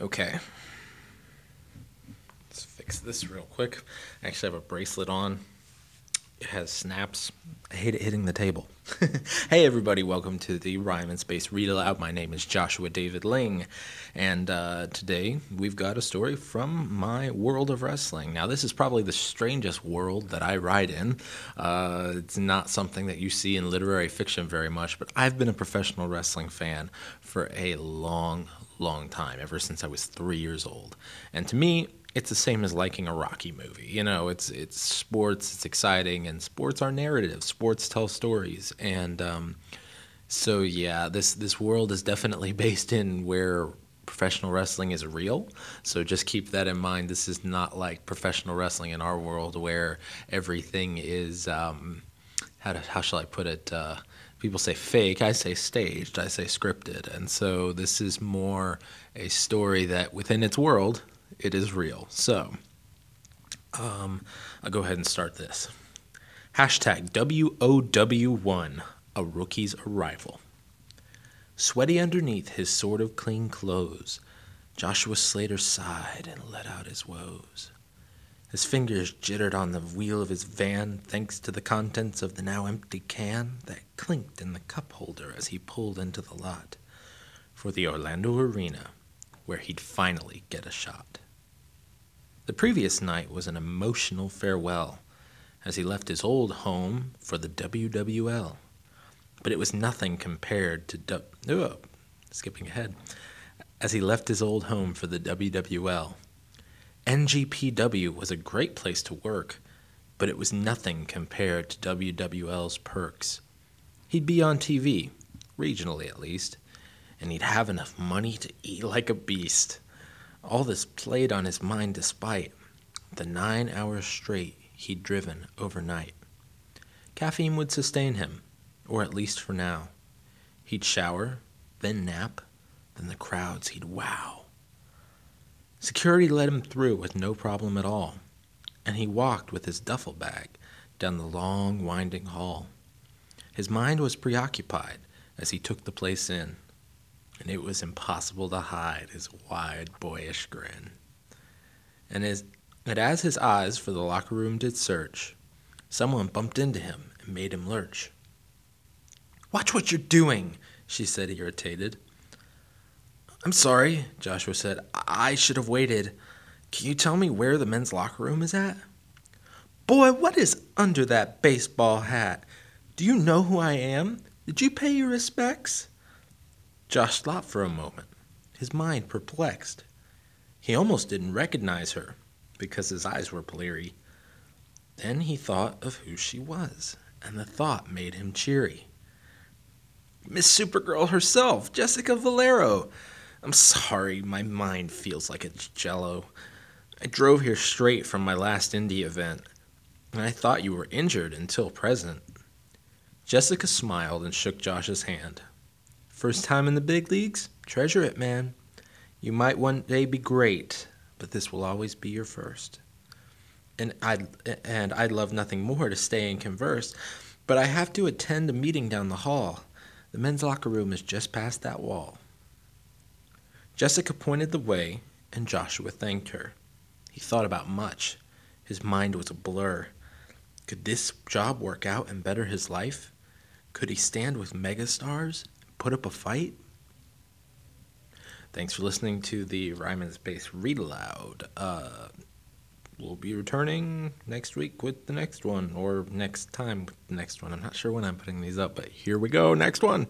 Okay. Let's fix this real quick. I actually have a bracelet on. It has snaps. I hate it hitting the table. hey, everybody, welcome to the Rhyme and Space Read Aloud. My name is Joshua David Ling, and uh, today we've got a story from my world of wrestling. Now, this is probably the strangest world that I write in. Uh, it's not something that you see in literary fiction very much, but I've been a professional wrestling fan for a long, long time, ever since I was three years old. And to me, it's the same as liking a Rocky movie. You know, it's it's sports, it's exciting, and sports are narrative. Sports tell stories, and um, so yeah, this this world is definitely based in where professional wrestling is real. So just keep that in mind. This is not like professional wrestling in our world where everything is um, how to, how shall I put it. Uh, people say fake, I say staged, I say scripted. And so this is more a story that within its world, it is real. So um, I'll go ahead and start this. Hashtag WOW1, a rookie's arrival. Sweaty underneath his sort of clean clothes, Joshua Slater sighed and let out his woes. His fingers jittered on the wheel of his van, thanks to the contents of the now empty can that clinked in the cup holder as he pulled into the lot for the Orlando Arena, where he'd finally get a shot. The previous night was an emotional farewell as he left his old home for the WWL. But it was nothing compared to. Du- oh, skipping ahead. As he left his old home for the WWL, NGPW was a great place to work, but it was nothing compared to WWL's perks. He'd be on TV, regionally at least, and he'd have enough money to eat like a beast. All this played on his mind despite the nine hours straight he'd driven overnight. Caffeine would sustain him, or at least for now. He'd shower, then nap, then the crowds he'd wow. Security let him through with no problem at all, and he walked with his duffel bag down the long, winding hall. His mind was preoccupied as he took the place in, and it was impossible to hide his wide, boyish grin. And as, and as his eyes for the locker room did search, someone bumped into him and made him lurch. Watch what you're doing, she said, irritated. I'm sorry, Joshua said. I should have waited. Can you tell me where the men's locker room is at? Boy, what is under that baseball hat? Do you know who I am? Did you pay your respects? Josh thought for a moment, his mind perplexed. He almost didn't recognize her because his eyes were bleary. Then he thought of who she was, and the thought made him cheery. Miss Supergirl herself, Jessica Valero. I'm sorry, my mind feels like it's jello. I drove here straight from my last indie event, and I thought you were injured until present. Jessica smiled and shook Josh's hand. First time in the big leagues? Treasure it, man. You might one day be great, but this will always be your first. And I'd, and I'd love nothing more to stay and converse, but I have to attend a meeting down the hall. The men's locker room is just past that wall. Jessica pointed the way, and Joshua thanked her. He thought about much. His mind was a blur. Could this job work out and better his life? Could he stand with megastars and put up a fight? Thanks for listening to the Rhyme and Space Read Aloud. Uh, we'll be returning next week with the next one, or next time with the next one. I'm not sure when I'm putting these up, but here we go. Next one.